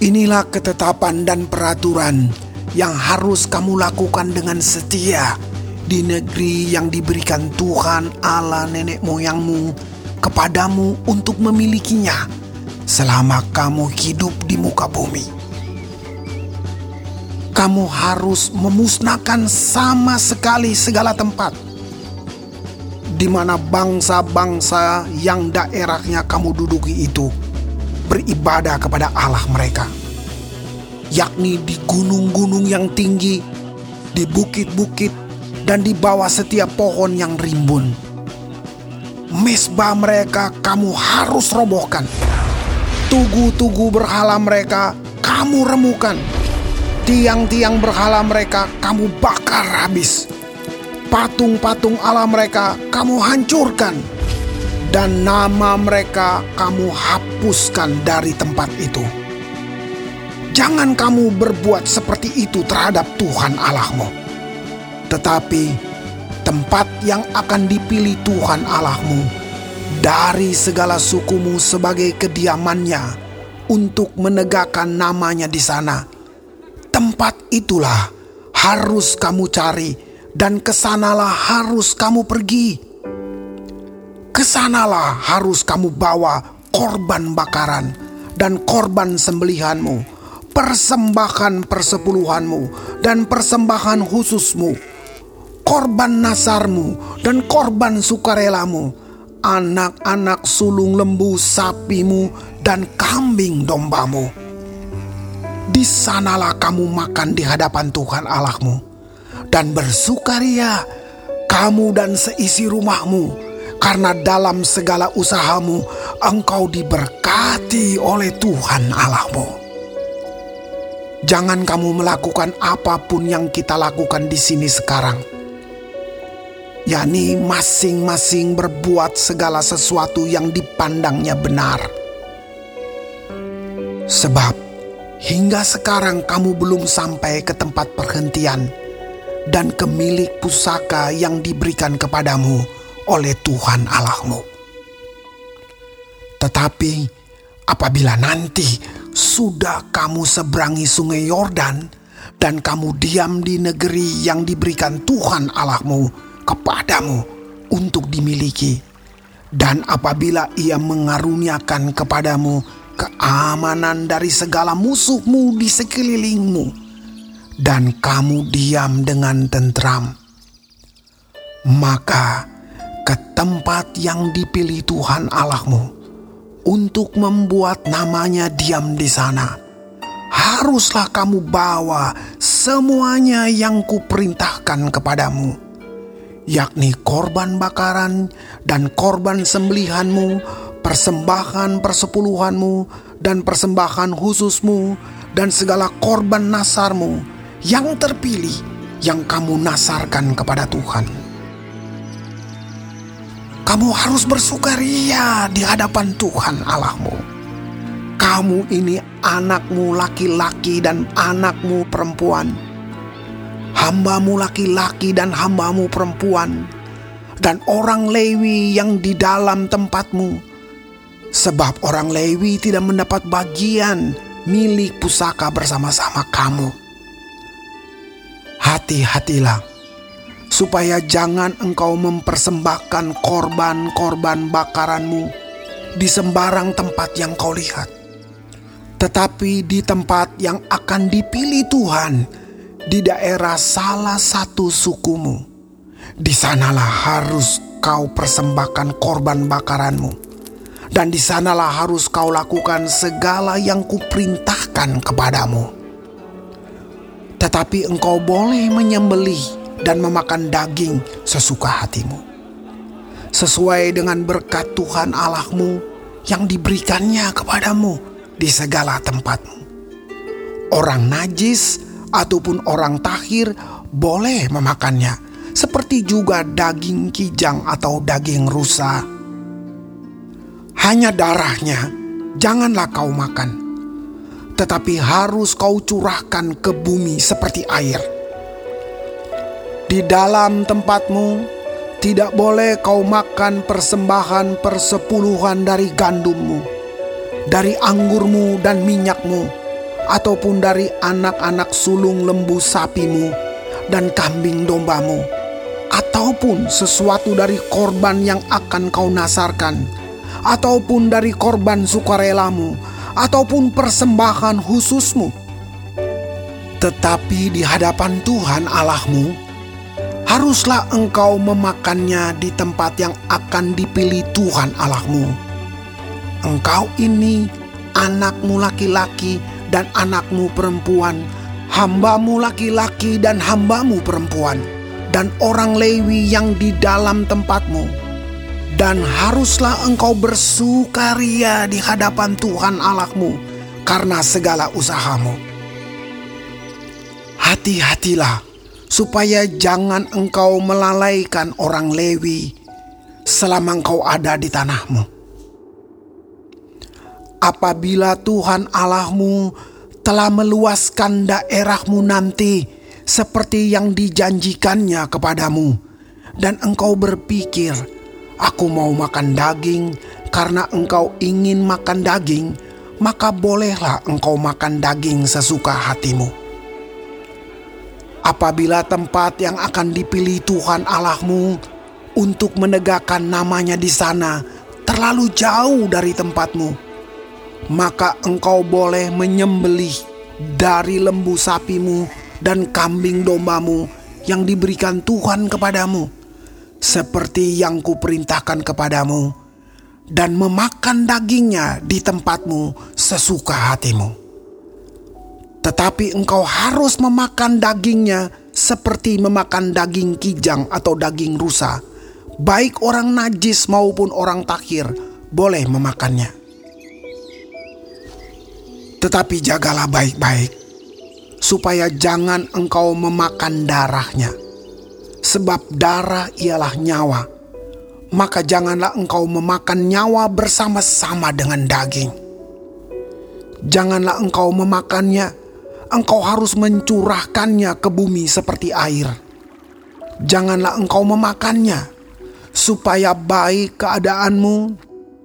Inilah ketetapan dan peraturan yang harus kamu lakukan dengan setia di negeri yang diberikan Tuhan Allah nenek moyangmu kepadamu untuk memilikinya selama kamu hidup di muka bumi. Kamu harus memusnahkan sama sekali segala tempat di mana bangsa-bangsa yang daerahnya kamu duduki itu beribadah kepada Allah mereka, yakni di gunung-gunung yang tinggi, di bukit-bukit, dan di bawah setiap pohon yang rimbun. Mesbah mereka kamu harus robohkan. Tugu-tugu berhala mereka kamu remukan. Tiang-tiang berhala mereka kamu bakar habis. Patung-patung Allah mereka kamu hancurkan dan nama mereka kamu hapuskan dari tempat itu. Jangan kamu berbuat seperti itu terhadap Tuhan Allahmu. Tetapi tempat yang akan dipilih Tuhan Allahmu dari segala sukumu sebagai kediamannya untuk menegakkan namanya di sana. Tempat itulah harus kamu cari dan ke sanalah harus kamu pergi Ke sanalah harus kamu bawa korban bakaran dan korban sembelihanmu, persembahan persepuluhanmu dan persembahan khususmu, korban nasarmu dan korban sukarelamu, anak-anak sulung lembu sapimu dan kambing dombamu. Di sanalah kamu makan di hadapan Tuhan Allahmu dan bersukaria kamu dan seisi rumahmu karena dalam segala usahamu engkau diberkati oleh Tuhan Allahmu. Jangan kamu melakukan apa pun yang kita lakukan di sini sekarang, yakni masing-masing berbuat segala sesuatu yang dipandangnya benar. Sebab hingga sekarang kamu belum sampai ke tempat perhentian dan ke milik pusaka yang diberikan kepadamu oleh Tuhan Allahmu. Tetapi apabila nanti sudah kamu seberangi sungai Yordan dan kamu diam di negeri yang diberikan Tuhan Allahmu kepadamu untuk dimiliki, dan apabila ia mengaruniakan kepadamu keamanan dari segala musuhmu di sekelilingmu, dan kamu diam dengan tentram, maka ke tempat yang dipilih Tuhan Allahmu untuk membuat namanya diam di sana. Haruslah kamu bawa semuanya yang kuperintahkan kepadamu, yakni korban bakaran dan korban sembelihanmu, persembahan persepuluhanmu, dan persembahan khususmu, dan segala korban nasarmu yang terpilih yang kamu nasarkan kepada Tuhan kamu harus bersukaria di hadapan Tuhan Allahmu. Kamu ini anakmu laki-laki dan anakmu perempuan. Hambamu laki-laki dan hambamu perempuan. Dan orang Lewi yang di dalam tempatmu. Sebab orang Lewi tidak mendapat bagian milik pusaka bersama-sama kamu. Hati-hatilah supaya jangan engkau mempersembahkan korban-korban bakaranmu di sembarang tempat yang kau lihat, tetapi di tempat yang akan dipilih Tuhan di daerah salah satu sukumu. Di sanalah harus kau persembahkan korban bakaranmu, dan di sanalah harus kau lakukan segala yang kuperintahkan kepadamu. Tetapi engkau boleh menyembelih dan memakan daging sesuka hatimu. Sesuai dengan berkat Tuhan Allahmu yang diberikannya kepadamu di segala tempatmu. Orang najis ataupun orang tahir boleh memakannya, seperti juga daging kijang atau daging rusa. Hanya darahnya janganlah kau makan, tetapi harus kau curahkan ke bumi seperti air di dalam tempatmu tidak boleh kau makan persembahan persepuluhan dari gandummu, dari anggurmu dan minyakmu, ataupun dari anak-anak sulung lembu sapimu dan kambing dombamu, ataupun sesuatu dari korban yang akan kau nasarkan, ataupun dari korban sukarelamu, ataupun persembahan khususmu. Tetapi di hadapan Tuhan Allahmu, haruslah engkau memakannya di tempat yang akan dipilih Tuhan Allahmu. Engkau ini anakmu laki-laki dan anakmu perempuan, hambamu laki-laki dan hambamu perempuan, dan orang Lewi yang di dalam tempatmu. Dan haruslah engkau bersukaria di hadapan Tuhan Allahmu karena segala usahamu. Hati-hatilah supaya jangan engkau melalaikan orang Lewi selama engkau ada di tanahmu. Apabila Tuhan Allahmu telah meluaskan daerahmu nanti seperti yang dijanjikannya kepadamu, dan engkau berpikir, "Aku mau makan daging karena engkau ingin makan daging," maka bolehlah engkau makan daging sesuka hatimu apabila tempat yang akan dipilih Tuhan Allahmu untuk menegakkan namanya di sana terlalu jauh dari tempatmu, maka engkau boleh menyembelih dari lembu sapimu dan kambing dombamu yang diberikan Tuhan kepadamu, seperti yang kuperintahkan kepadamu, dan memakan dagingnya di tempatmu sesuka hatimu tetapi engkau harus memakan dagingnya seperti memakan daging kijang atau daging rusa. Baik orang najis maupun orang takhir boleh memakannya. Tetapi jagalah baik-baik, supaya jangan engkau memakan darahnya. Sebab darah ialah nyawa, maka janganlah engkau memakan nyawa bersama-sama dengan daging. Janganlah engkau memakannya engkau harus mencurahkannya ke bumi seperti air. Janganlah engkau memakannya, supaya baik keadaanmu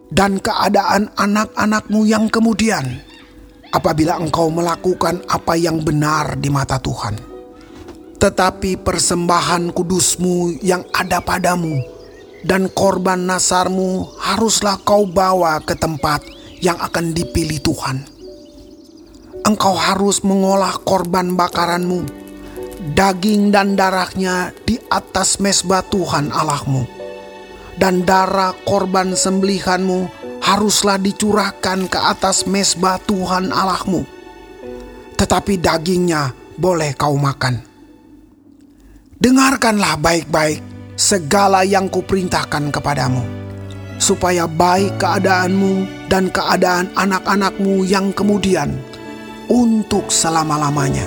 dan keadaan anak-anakmu yang kemudian, apabila engkau melakukan apa yang benar di mata Tuhan. Tetapi persembahan kudusmu yang ada padamu dan korban nasarmu haruslah kau bawa ke tempat yang akan dipilih Tuhan engkau harus mengolah korban bakaranmu, daging dan darahnya di atas mesbah Tuhan Allahmu. Dan darah korban sembelihanmu haruslah dicurahkan ke atas mesbah Tuhan Allahmu. Tetapi dagingnya boleh kau makan. Dengarkanlah baik-baik segala yang kuperintahkan kepadamu, supaya baik keadaanmu dan keadaan anak-anakmu yang kemudian untuk selama-lamanya.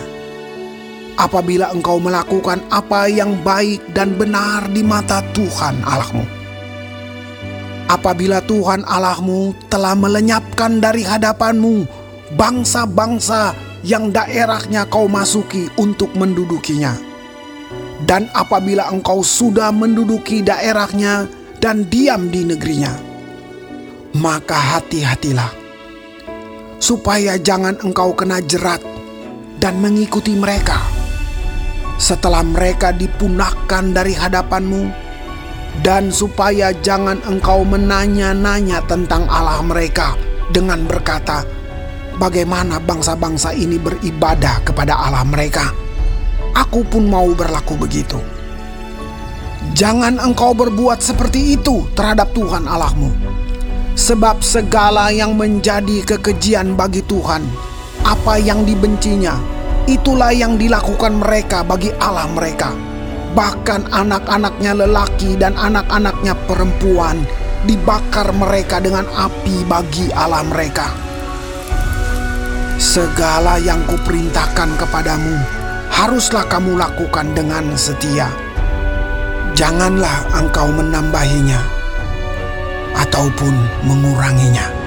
Apabila engkau melakukan apa yang baik dan benar di mata Tuhan Allahmu. Apabila Tuhan Allahmu telah melenyapkan dari hadapanmu bangsa-bangsa yang daerahnya kau masuki untuk mendudukinya. Dan apabila engkau sudah menduduki daerahnya dan diam di negerinya, maka hati-hatilah supaya jangan engkau kena jerat dan mengikuti mereka. Setelah mereka dipunahkan dari hadapanmu, dan supaya jangan engkau menanya-nanya tentang Allah mereka dengan berkata, "Bagaimana bangsa-bangsa ini beribadah kepada Allah mereka?" Aku pun mau berlaku begitu. Jangan engkau berbuat seperti itu terhadap Tuhan Allahmu Sebab segala yang menjadi kekejian bagi Tuhan, apa yang dibencinya, itulah yang dilakukan mereka bagi Allah mereka. Bahkan anak-anaknya lelaki dan anak-anaknya perempuan dibakar mereka dengan api bagi Allah mereka. Segala yang kuperintahkan kepadamu, haruslah kamu lakukan dengan setia. Janganlah engkau menambahinya ataupun menguranginya.